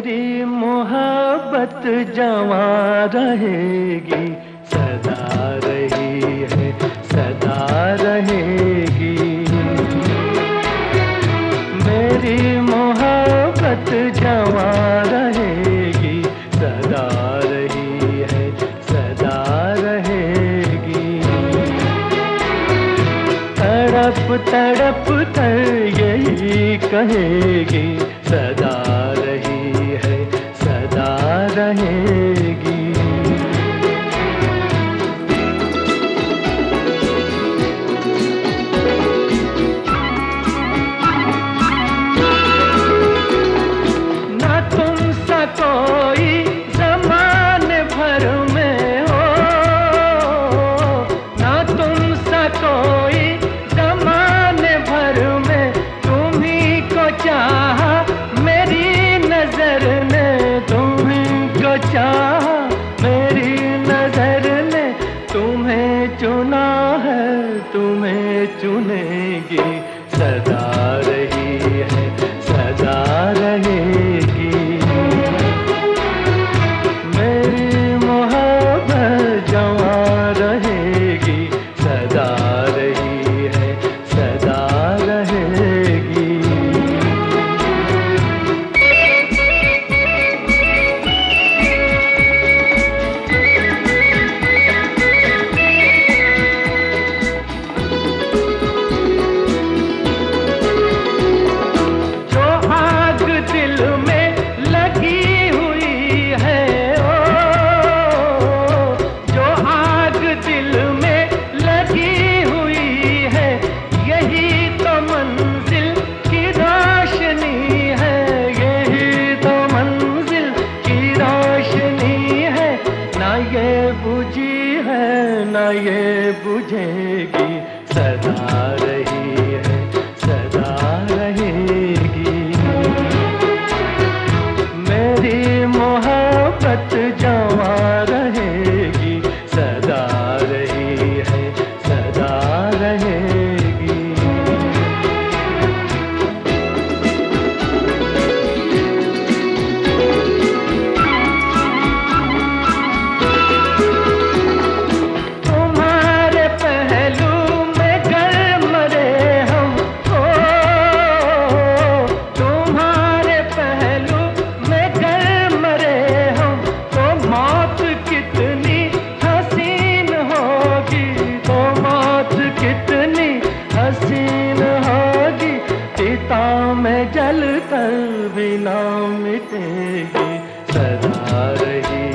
तेरी मोहब्बत जवा रहेगी, सदा रही है, सदा रहेगी। मेरी मोहब्बत जवा रहेगी, सदा रही है, सदा रहेगी। तड़प तड़प कर यही कहेगी, सदा मेरी नज़र ने मेरी नज़र ने तुम्हें चुना है तुम्हें चुनेगी सदा। न ये बुझेगी सदा रही। जल कर बिना मिटेगी सदा रही